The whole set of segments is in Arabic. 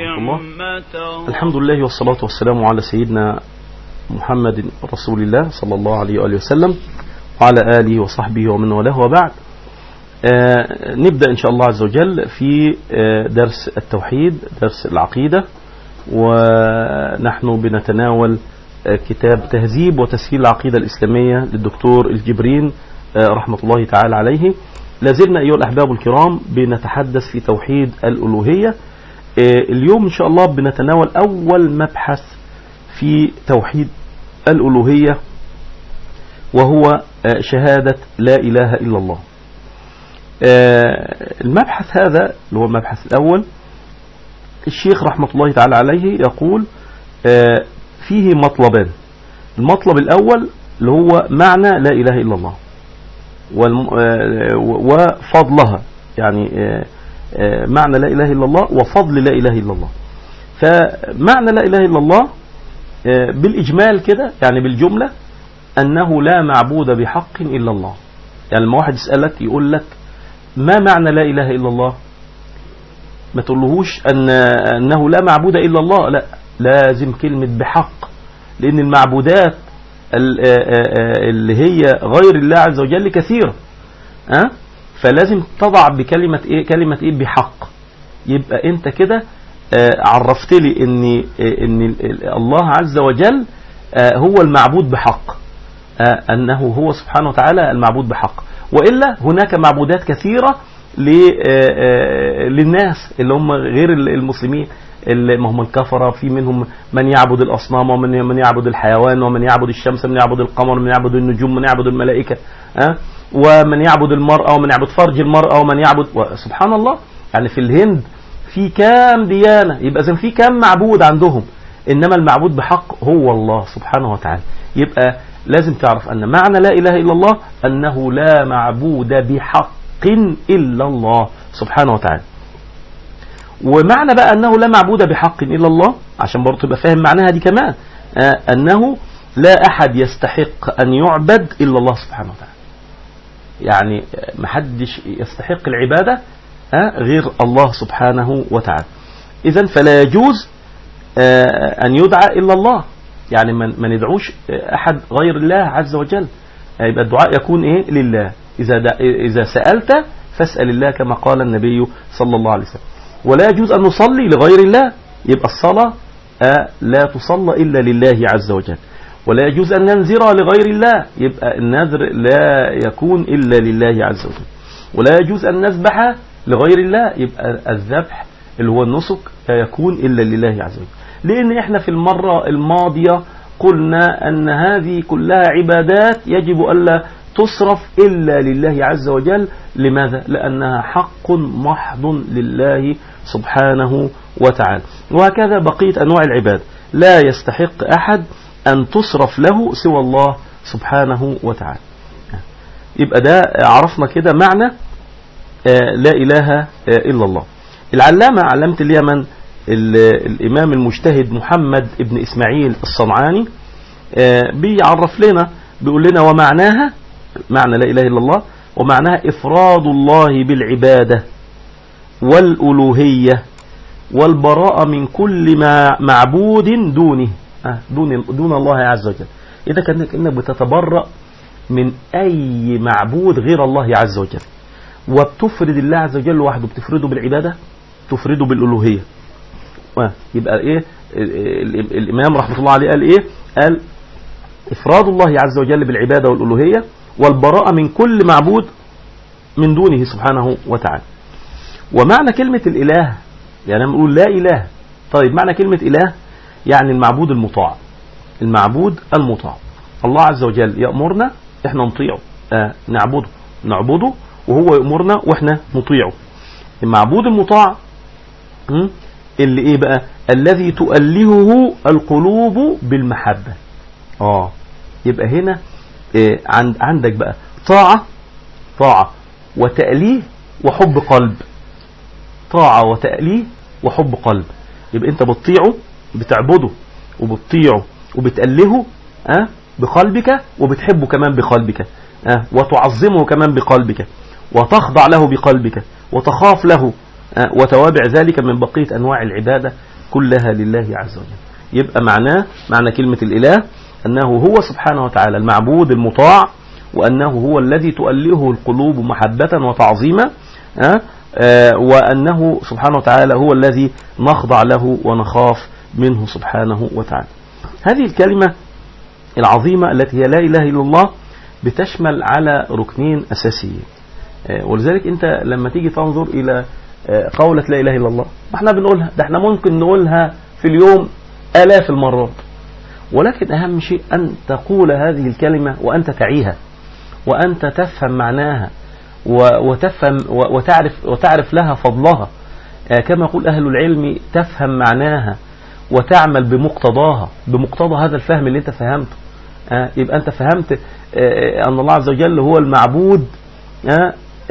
الله الحمد لله والصلاة والسلام على سيدنا محمد رسول الله صلى الله عليه وآله وسلم وعلى آله وصحبه ومن والاه وبعد آه نبدأ إن شاء الله عز وجل في آه درس التوحيد درس العقيدة ونحن بنتناول آه كتاب تهذيب وتسهيل العقيدة الإسلامية للدكتور الجبرين رحمة الله تعالى عليه لازلنا أيها الأحباب الكرام بنتحدث في توحيد الألوهية اليوم إن شاء الله بنتناول أول مبحث في توحيد الألوهية وهو شهادة لا إله إلا الله. المبحث هذا اللي هو المبحث الأول الشيخ رحمة الله تعالى عليه يقول فيه مطلبان. المطلب الأول اللي هو معنى لا إله إلا الله وفضلها. يعني معنى لا إله إلا الله وفضل لا إله إلا الله. فمعنى لا إله إلا الله بالإجمال كده يعني بالجملة أنه لا معبود بحق إلا الله. يعني لما واحد يسألك يقول لك ما معنى لا إله إلا الله؟ ما تقولهوش أن أنه لا معبود إلا الله لا لازم كلمة بحق لأن المعبودات اللي هي غير الله عز وجل كثيرة. أه؟ فلازم تضع بكلمة إيه؟ كلمة إيه؟ بحق. يبقى أنت كده آه عرفت لي إن إن الله عز وجل آه هو المعبود بحق. آه أنه هو سبحانه وتعالى المعبود بحق. وإلا هناك معبودات كثيرة للناس اللي هم غير المسلمين. اللي هم الكفرة في منهم من يعبد الأصنام ومن من يعبد الحيوان ومن يعبد الشمس من يعبد القمر من يعبد النجوم من يعبد الملائكة أه؟ ومن يعبد المرأة ومن يعبد فرج المرأة ومن يعبد سبحان الله. يعني في الهند في كام ديانة يبقى إذا في كام معبود عندهم؟ إنما المعبود بحق هو الله سبحانه وتعالى. يبقى لازم تعرف أن معنى لا إله إلا الله أنه لا معبود بحق إلا الله سبحانه وتعالى. ومعنى بقى أنه لا معبود بحق إلا الله عشان برضه تبقى فاهم معناها دي كمان آه أنه لا أحد يستحق أن يعبد إلا الله سبحانه وتعالى. يعني محدش يستحق العبادة آه غير الله سبحانه وتعالى. إذا فلا يجوز آه أن يدعى إلا الله. يعني ما ندعوش أحد غير الله عز وجل. يبقى الدعاء يكون إيه؟ لله. إذا, إذا سألت فاسأل الله كما قال النبي صلى الله عليه وسلم. ولا يجوز أن نصلي لغير الله. يبقى الصلاة لا تصلى إلا لله عز وجل. ولا يجوز أن ننذر لغير الله. يبقى النذر لا يكون إلا لله عز وجل. ولا يجوز أن نذبح لغير الله. يبقى الذبح اللي هو النسك لا يكون إلا لله عز وجل. لأن إحنا في المرة الماضية قلنا أن هذه كلها عبادات يجب ألا تصرف إلا لله عز وجل. لماذا؟ لأنها حق محض لله سبحانه وتعالى. وهكذا بقية أنواع العباد. لا يستحق أحد أن تصرف له سوى الله سبحانه وتعالى. يبقى ده عرفنا كده معنى لا إله إلا الله. العلامة علامة اليمن الإمام المجتهد محمد ابن إسماعيل الصنعاني بيعرف لنا بيقول لنا ومعناها معنى لا إله إلا الله ومعناها إفراد الله بالعبادة والألوهية والبراءة من كل ما معبود دونه دون دون الله عز وجل. إذا كأنك إنك بتتبرأ من أي معبود غير الله عز وجل وبتفرد الله عز وجل وحده بتفرده بالعبادة تفرده بالألوهية. يبقى إيه؟ الإمام رحمة الله عليه قال إيه؟ قال إفراد الله عز وجل بالعبادة والألوهية والبراءة من كل معبود من دونه سبحانه وتعالى. ومعنى كلمة الإله يعني نقول لا إله طيب معنى كلمة إله يعني المعبود المطاع المعبود المطاع. الله عز وجل يأمرنا إحنا نطيعه آه نعبده نعبده وهو يأمرنا وإحنا نطيعه. المعبود المطاع اللي إيه بقى؟ الذي تؤلهه القلوب بالمحبة. آه يبقى هنا عندك بقى. طاعة طاعة وتأليه وحب قلب. طاعة وتأليه وحب قلب. يبقى أنت بتطيعه بتعبده وبتطيعه وبتألهه أه بقلبك وبتحبه كمان بقلبك أه وتعظمه كمان بقلبك وتخضع له بقلبك وتخاف له آه، وتوابع ذلك من بقية أنواع العبادة كلها لله عز وجل. يبقى معناه معنى كلمة الإله أنه هو سبحانه وتعالى المعبود المطاع وأنه هو الذي تؤلهه القلوب محبة وتعظيما آه، آه، وأنه سبحانه وتعالى هو الذي نخضع له ونخاف منه سبحانه وتعالى. هذه الكلمة العظيمة التي هي لا إله إلا الله بتشمل على ركنين أساسيين. آه، ولذلك أنت لما تيجي تنظر إلى قولة لا إله إلا الله ما إحنا بنقولها ده إحنا ممكن نقولها في اليوم آلاف المرات. ولكن أهم شيء أن تقول هذه الكلمة وأنت تعيها وأنت تفهم معناها وتفهم وتعرف وتعرف لها فضلها. آه، كما يقول أهل العلم تفهم معناها وتعمل بمقتضاها بمقتضى هذا الفهم اللي أنت فهمته. آه، يبقى أنت فهمت آه، أن الله عز وجل هو المعبود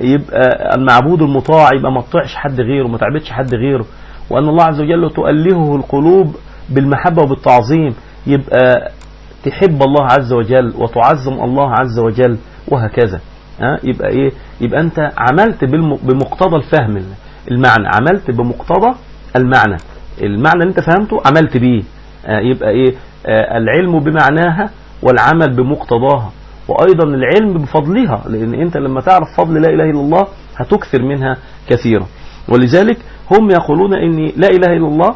يبقى المعبود المطاع يبقى ما تطيعش حد غيره ما تعبدش حد غيره. وأن الله عز وجل تؤلهه القلوب بالمحبة وبالتعظيم. يبقى تحب الله عز وجل وتعظم الله عز وجل وهكذا. ها؟ يبقى إيه؟ يبقى أنت عملت بمقتضى الفهم المعنى. عملت بمقتضى المعنى. المعنى اللي أنت فهمته عملت بيه. آه يبقى إيه؟ آه العلم بمعناها والعمل بمقتضاها. وأيضا العلم بفضلها لأن أنت لما تعرف فضل لا إله إلا الله هتكثر منها كثيرا. ولذلك هم يقولون ان لا إله إلا الله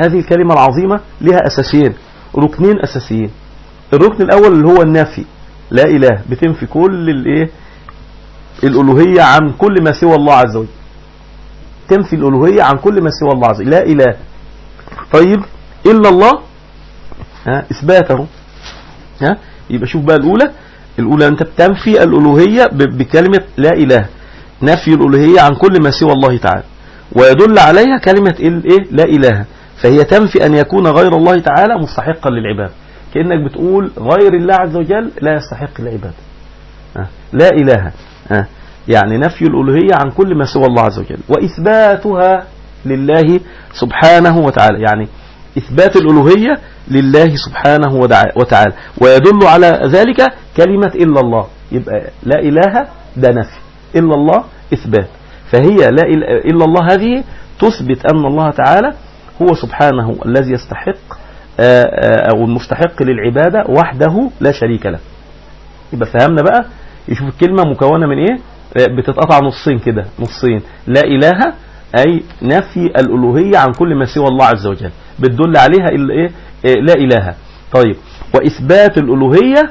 هذه الكلمة العظيمة لها أساسين. ركنين أساسيين. الركن الأول اللي هو النافي. لا إله. بتنفي كل الإيه؟ الألوهية عن كل ما سوى الله عز وجل. تنفي الألوهية عن كل ما سوى الله عز وجل. لا إله. طيب إلا الله. ها إثباته. ها يبقى شوف بقى الأولى. الأولى أنت بتنفي الألوهية بكلمة لا إله. نفي الألوهية عن كل ما سوى الله تعالى. ويدل عليها كلمة إيه؟ لا إله. فهي تنفي أن يكون غير الله تعالى مستحقا للعبادة كأنك بتقول غير الله عز وجل لا يستحق العبادة. لا إله. يعني نفي الألوهية عن كل ما سوى الله عز وجل. وإثباتها لله سبحانه وتعالى. يعني إثبات الألوهية لله سبحانه وتعالى. ويدل على ذلك كلمة إلا الله. يبقى لا إله ده نفي. إلا الله إثبات. فهي لا إلا الله هذه تثبت أن الله تعالى هو سبحانه الذي يستحق آه، آه، أو المستحق للعبادة وحده لا شريك له. يبقى فهمنا بقى؟ يشوف الكلمة مكونة من إيه؟ آه، بتتقطع نصين كده نصين. لا إله أي نفي الألوهية عن كل ما سوى الله عز وجل. بتدل عليها إيه؟ لا إله. طيب وإثبات الألوهية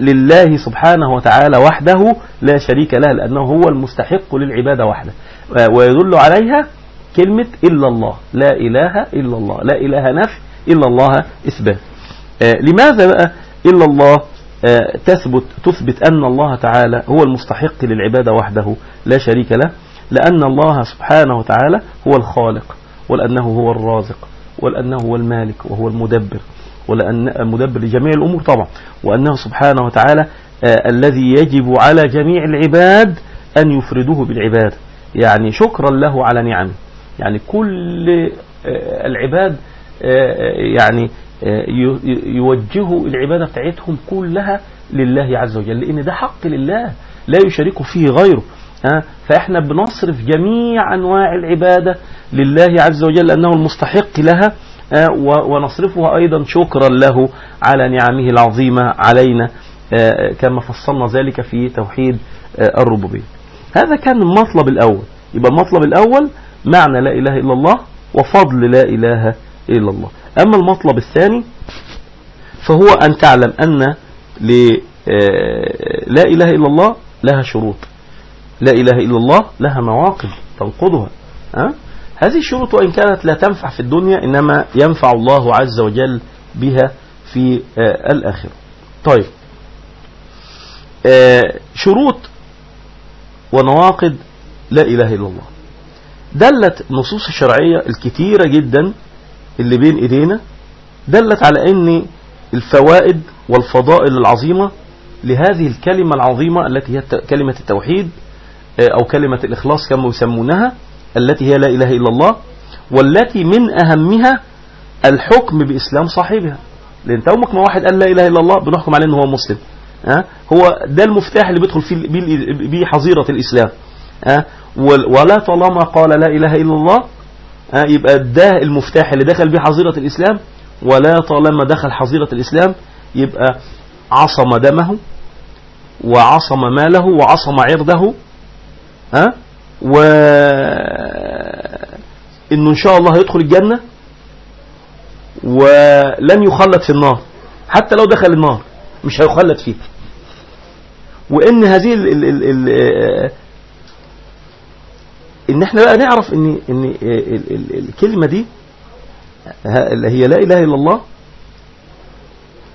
لله سبحانه وتعالى وحده لا شريك له لأنه هو المستحق للعبادة وحده. ويدل عليها كلمة إلا الله. لا إله إلا الله. لا إله نفي إلا الله إثبات. آه لماذا بقى إلا الله؟ آه تثبت تثبت أن الله تعالى هو المستحق للعبادة وحده. لا شريك له. لأن الله سبحانه وتعالى هو الخالق ولأنه هو الرازق ولأنه هو المالك وهو المدبر ولأن المدبر لجميع الأمور طبعا. وأنه سبحانه وتعالى آه الذي يجب على جميع العباد أن يفردوه بالعبادة يعني شكرا له على نعمه. يعني كل آه، العباد آه، آه، يعني يوجهوا العبادة بتاعتهم كلها لله عز وجل لأن ده حق لله لا يشارك فيه غيره فإحنا بنصرف جميع أنواع العبادة لله عز وجل لأنه المستحق لها ونصرفها أيضا شكرا له على نعمه العظيمة علينا كما فصلنا ذلك في توحيد الربوبية. هذا كان المطلب الأول. يبقى المطلب الأول معنى لا إله إلا الله وفضل لا إله إلا الله. أما المطلب الثاني فهو أن تعلم أن آه، لا إله إلا الله لها شروط. لا إله إلا الله لها مواقف تنقضها. ها؟ هذه الشروط وإن كانت لا تنفع في الدنيا إنما ينفع الله عز وجل بها في آه، الآخرة. طيب. آه، شروط ونواقض لا إله إلا الله. دلت النصوص الشرعية الكتيرة جدا اللي بين إيدينا دلت على إن الفوائد والفضائل العظيمة لهذه الكلمة العظيمة التي هي كلمة التوحيد آه، أو كلمة الإخلاص كما يسمونها التي هي لا إله إلا الله والتي من أهمها الحكم بإسلام صاحبها. لأن انت ما واحد قال لا إله إلا الله بنحكم عليه ان هو مسلم. ها هو ده المفتاح اللي بيدخل فيه بيه حظيرة الإسلام. ها ولا طالما قال لا إله إلا الله يبقى ده المفتاح اللي دخل به حظيرة الإسلام ولا طالما دخل حظيرة الإسلام يبقى عصم دمه وعصم ماله وعصم عرضه ها و إنه إن شاء الله هيدخل الجنة ولن يخلد في النار. حتى لو دخل النار مش هيخلد فيه وإن هذه إن إحنا بقى نعرف إن إن ال ال الكلمة دي اللي هي لا إله إلا الله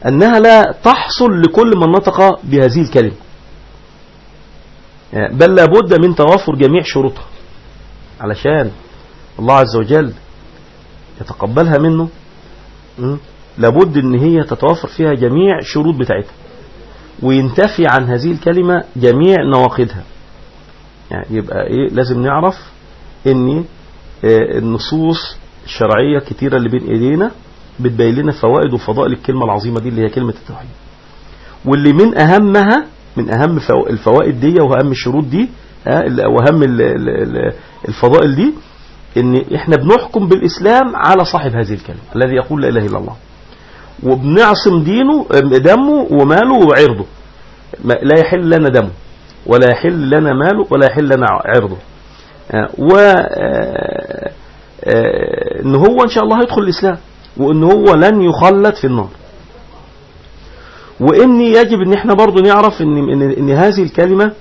أنها لا تحصل لكل من نطق بهذه الكلمة. بل لابد من توافر جميع شروطها. علشان الله عز وجل يتقبلها منه لابد إن هي تتوافر فيها جميع شروط بتاعتها. وينتفي عن هذه الكلمة جميع نواقدها يعني يبقى إيه لازم نعرف ان آه النصوص الشرعية كتيرة اللي بين إيدينا بتبين لنا فوائد وفضائل الكلمة العظيمة دي اللي هي كلمة التوحيد. واللي من أهمها من أهم الفوائد دي وأهم الشروط دي وأهم الفضائل دي إن إحنا بنحكم بالإسلام على صاحب هذه الكلمة الذي يقول لا إله إلا الله. وبنعصم دينه دمه وماله وعرضه. لا يحل لنا دمه. ولا يحل لنا ماله ولا يحل لنا عرضه. و إن هو إن شاء الله هيدخل الإسلام وإن هو لن يخلد في النار. وان يجب إن إحنا برضو نعرف إن, إن, إن هذه الكلمة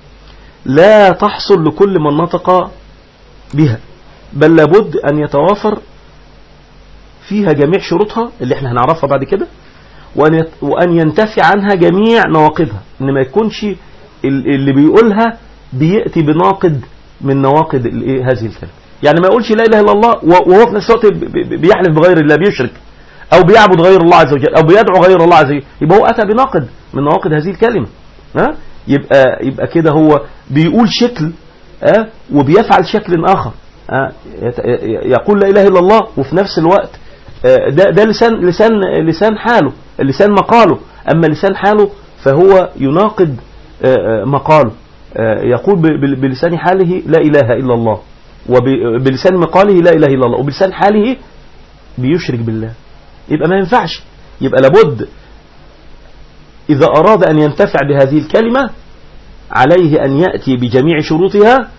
لا تحصل لكل من نطق بها بل لابد أن يتوافر فيها جميع شروطها اللي إحنا هنعرفها بعد كده وأن وأن ينتفي عنها جميع نواقضها إن ما يكونش اللي بيقولها بيأتي بناقد من نواقض الايه هذه الكلمة. يعني ما يقولش لا إله إلا الله وهو في نفس الوقت بيحلف بغير الله بيشرك أو بيعبد غير الله عز وجل أو بيدعو غير الله عز وجل. يبقى هو أتى بناقد من نواقض هذه الكلمة. ها؟ يبقى يبقى كده هو بيقول شكل ها؟ وبيفعل شكل آخر. ها؟ يقول لا إله إلا الله وفي نفس الوقت ده ده لسان لسان لسان حاله اللسان مقاله. أما لسان حاله فهو يناقض مقاله يقول بلسان حاله لا إله إلا الله وبلسان مقاله لا إله إلا الله وبلسان حاله بيشرك بالله. يبقى ما ينفعش يبقى لابد إذا أراد أن ينتفع بهذه الكلمة عليه أن يأتي بجميع شروطها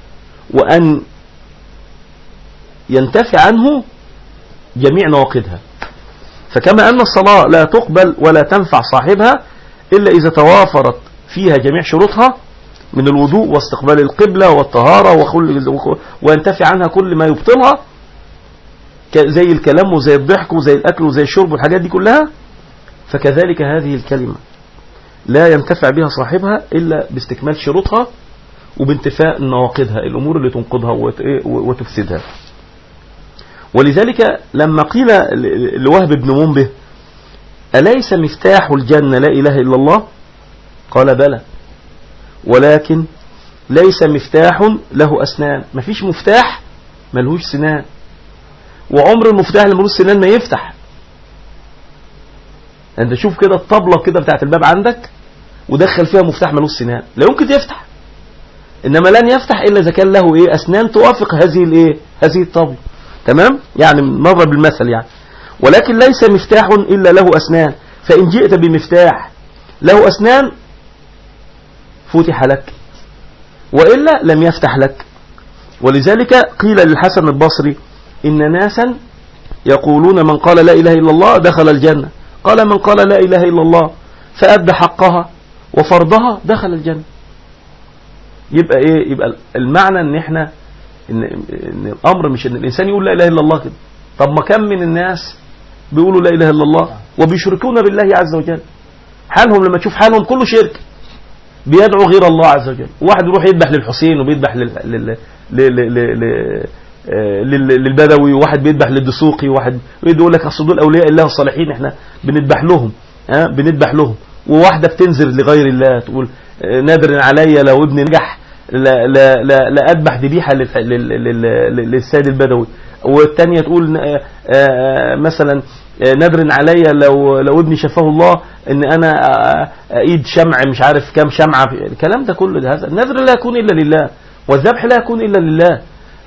وأن ينتفع عنه جميع نواقضها. فكما أن الصلاة لا تقبل ولا تنفع صاحبها إلا إذا توافرت فيها جميع شروطها من الوضوء واستقبال القبلة والطهارة وينتفع عنها كل ما يبطلها زي الكلام وزي الضحك وزي الأكل وزي الشرب والحاجات دي كلها. فكذلك هذه الكلمة لا ينتفع بها صاحبها إلا باستكمال شروطها وبانتفاء نواقضها الأمور اللي تنقضها وتفسدها. ولذلك لما قيل لوهب بن منبه أليس مفتاح الجنة لا إله إلا الله؟ قال بلى. ولكن ليس مفتاح له أسنان. مفيش مفتاح ملهوش سنان. وعمر المفتاح اللي ملوش سنان ما يفتح. أنت شوف كده الطبلة كده بتاعت الباب عندك ودخل فيها مفتاح ملوش سنان. لا يمكن يفتح. إنما لن يفتح إلا إذا كان له إيه؟ أسنان توافق هذه الإيه؟ هذه الطبلة. تمام؟ يعني مر بالمثل يعني. ولكن ليس مفتاح إلا له أسنان. فإن جئت بمفتاح له أسنان فتح لك وإلا لم يفتح لك. ولذلك قيل للحسن البصري إن ناسا يقولون من قال لا إله إلا الله دخل الجنة. قال من قال لا إله إلا الله فأدى حقها وفرضها دخل الجنة. يبقى إيه؟ يبقى المعنى إن إحنا إن, إن الأمر مش إن الإنسان يقول لا إله إلا الله كده. طب ما كم من الناس بيقولوا لا إله إلا الله وبيشركون بالله عز وجل؟ حالهم لما تشوف حالهم كله شرك. بيدعو غير الله عز وجل. واحد يروح يذبح للحسين وبيذبح لل... لل... لل... لل... للبدوي وواحد بيذبح للدسوقي وواحد يقول لك أصل دول أولياء الله الصالحين إحنا بنذبح لهم ها بنذبح لهم. وواحدة بتنذر لغير الله تقول نادر عليا لو ابني نجح لا لا لا, لا أذبح ذبيحة للسيد البدوي. والثانيه تقول مثلا نذر عليا لو لو ابني شفاه الله إن أنا ايد شمع مش عارف كام شمعة الكلام ده كله ده هذا النذر لا يكون إلا لله والذبح لا يكون إلا لله.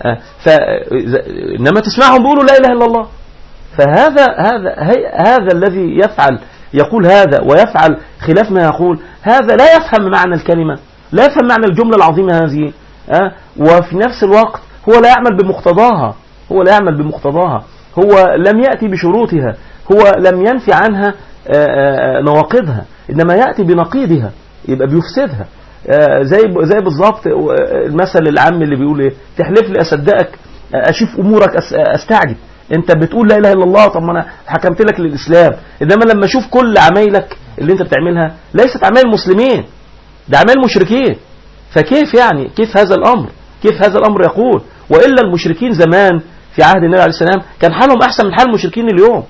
آه، ف... إنما تسمعهم بيقولوا لا إله إلا الله. فهذا هذا هذا الذي يفعل يقول هذا ويفعل خلاف ما يقول هذا لا يفهم معنى الكلمة لا يفهم معنى الجملة العظيمة هذه؟ وفي نفس الوقت هو لا يعمل بمقتضاها هو لا يعمل بمقتضاها. هو لم يأتي بشروطها هو لم ينفي عنها آه، آه، نواقضها إنما يأتي بنقيضها يبقى بيفسدها. آه، زي زي بالظبط المثل العام اللي بيقول إيه؟ تحلف لي أصدقك أشوف أمورك أستعجب. أنت بتقول لا إله إلا الله طب ما أنا حكمت لك للإسلام. إنما لما أشوف كل عمايلك اللي أنت بتعملها ليست اعمال مسلمين ده اعمال مشركين. فكيف يعني؟ كيف هذا الأمر؟ كيف هذا الأمر يقول؟ وإلا المشركين زمان في عهد النبي عليه السلام كان حالهم أحسن من حال المشركين اليوم.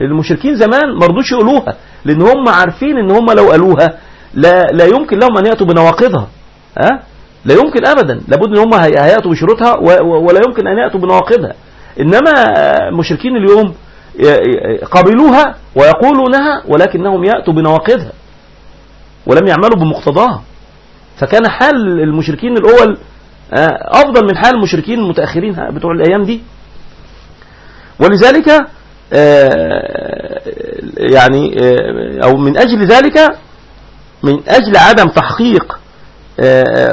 لأن المشركين زمان ما رضوش يقولوها لأن هم عارفين إن هم لو قالوها لا لا يمكن لهم أن يأتوا بنواقضها. ها؟ أه؟ لا يمكن ابدا. لابد إن هم هيأتوا بشروطها ولا يمكن أن يأتوا بنواقضها. إنما المشركين اليوم قبلوها ويقولونها ولكنهم يأتوا بنواقضها ولم يعملوا بمقتضاها. فكان حال المشركين الأول أفضل من حال المشركين المتأخرين بتوع الأيام دي. ولذلك يعني أو من أجل ذلك من أجل عدم تحقيق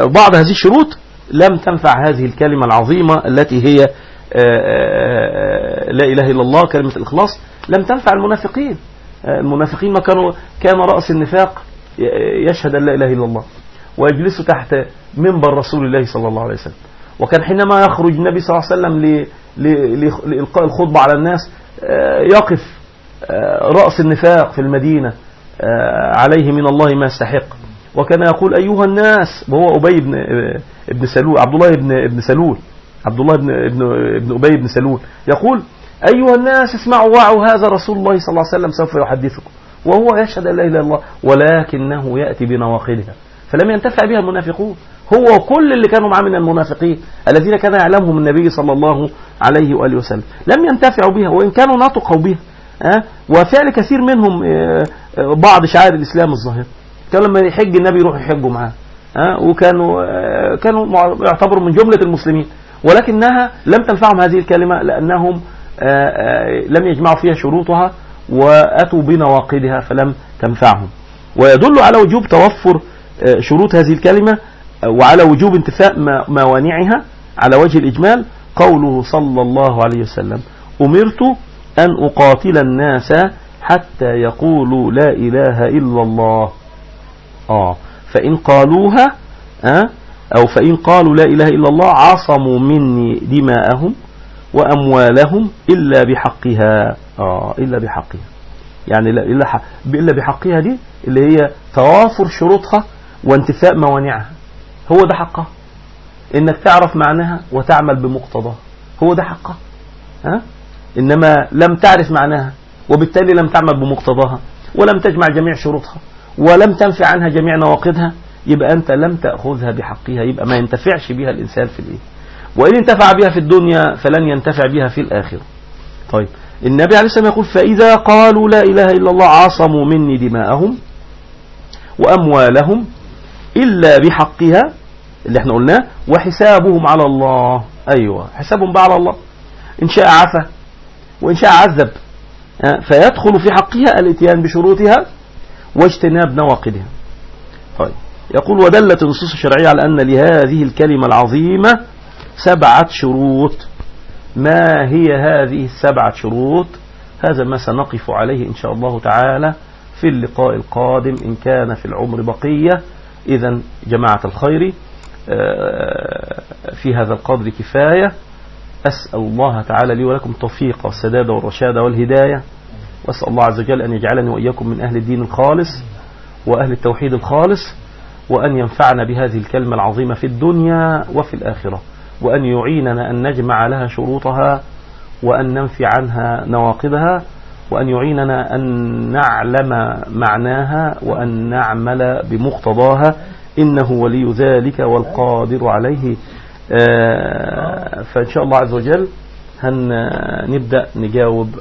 بعض هذه الشروط لم تنفع هذه الكلمة العظيمة التي هي لا إله إلا الله كلمة الإخلاص. لم تنفع المنافقين. المنافقين ما كانوا كان رأس النفاق يشهد أن لا إله إلا الله ويجلس تحت منبر رسول الله صلى الله عليه وسلم. وكان حينما يخرج النبي صلى الله عليه وسلم لإلقاء الخطبة على الناس يقف رأس النفاق في المدينة عليه من الله ما يستحق. وكان يقول أيها الناس وهو أبي بن ابن سلول عبد الله بن ابن سلول عبد الله بن ابن ابن أبي بن سلول يقول أيها الناس اسمعوا وعوا هذا رسول الله صلى الله عليه وسلم سوف يحدثكم وهو يشهد لا إله إلا الله ولكنه يأتي بنواقضها فلم ينتفع بها المنافقون. هو كل اللي كانوا معاه من المنافقين الذين كان يعلمهم النبي صلى الله عليه وآله وسلم. لم ينتفعوا بها وإن كانوا نطقوا بها أه؟ وفعل كثير منهم أه بعض شعائر الإسلام الظاهرة. كان لما يحج النبي يروح يحجوا معاه أه؟ وكانوا كانوا يعتبروا من جملة المسلمين. ولكنها لم تنفعهم هذه الكلمة لأنهم لم يجمعوا فيها شروطها وأتوا بنواقضها فلم تنفعهم. ويدل على وجوب توفر شروط هذه الكلمة وعلى وجوب انتفاء موانعها على وجه الإجمال قوله صلى الله عليه وسلم أمرت أن أقاتل الناس حتى يقولوا لا إله إلا الله. آه. فإن قالوها آه أو فإن قالوا لا إله إلا الله عصموا مني دماءهم وأموالهم إلا بحقها. آه إلا بحقها. يعني لا إلا, إلا بحقها دي اللي هي توافر شروطها وانتفاء موانعها. هو ده حقها إنك تعرف معناها وتعمل بمقتضاها هو ده حقها ها؟ إنما لم تعرف معناها وبالتالي لم تعمل بمقتضاها ولم تجمع جميع شروطها ولم تنفع عنها جميع نواقضها يبقى أنت لم تأخذها بحقها يبقى ما ينتفعش بها الإنسان في الإيه؟ وإن انتفع بها في الدنيا فلن ينتفع بها في الآخرة. طيب النبي عليه والسلام يقول فإذا قالوا لا إله إلا الله عصموا مني دماءهم وأموالهم إلا بحقها اللي إحنا قلناه وحسابهم على الله. أيوة حسابهم بقى على الله. إن شاء عفا وإن شاء عذب. فيدخل في حقها الإتيان بشروطها واجتناب نواقضها. طيب يقول ودلت النصوص الشرعية على أن لهذه الكلمة العظيمة سبعة شروط. ما هي هذه السبعة شروط؟ هذا ما سنقف عليه إن شاء الله تعالى في اللقاء القادم إن كان في العمر بقية. إذا جماعة الخير في هذا القدر كفاية. أسأل الله تعالى لي ولكم التوفيق والسداد والرشاد والهداية. وأسأل الله عز وجل أن يجعلني وإياكم من أهل الدين الخالص وأهل التوحيد الخالص وأن ينفعنا بهذه الكلمة العظيمة في الدنيا وفي الآخرة وأن يعيننا أن نجمع لها شروطها وأن ننفي عنها نواقضها. وأن يعيننا أن نعلم معناها وأن نعمل بمقتضاها. إنه ولي ذلك والقادر عليه. فإن شاء الله عز وجل هنبدأ نجاوب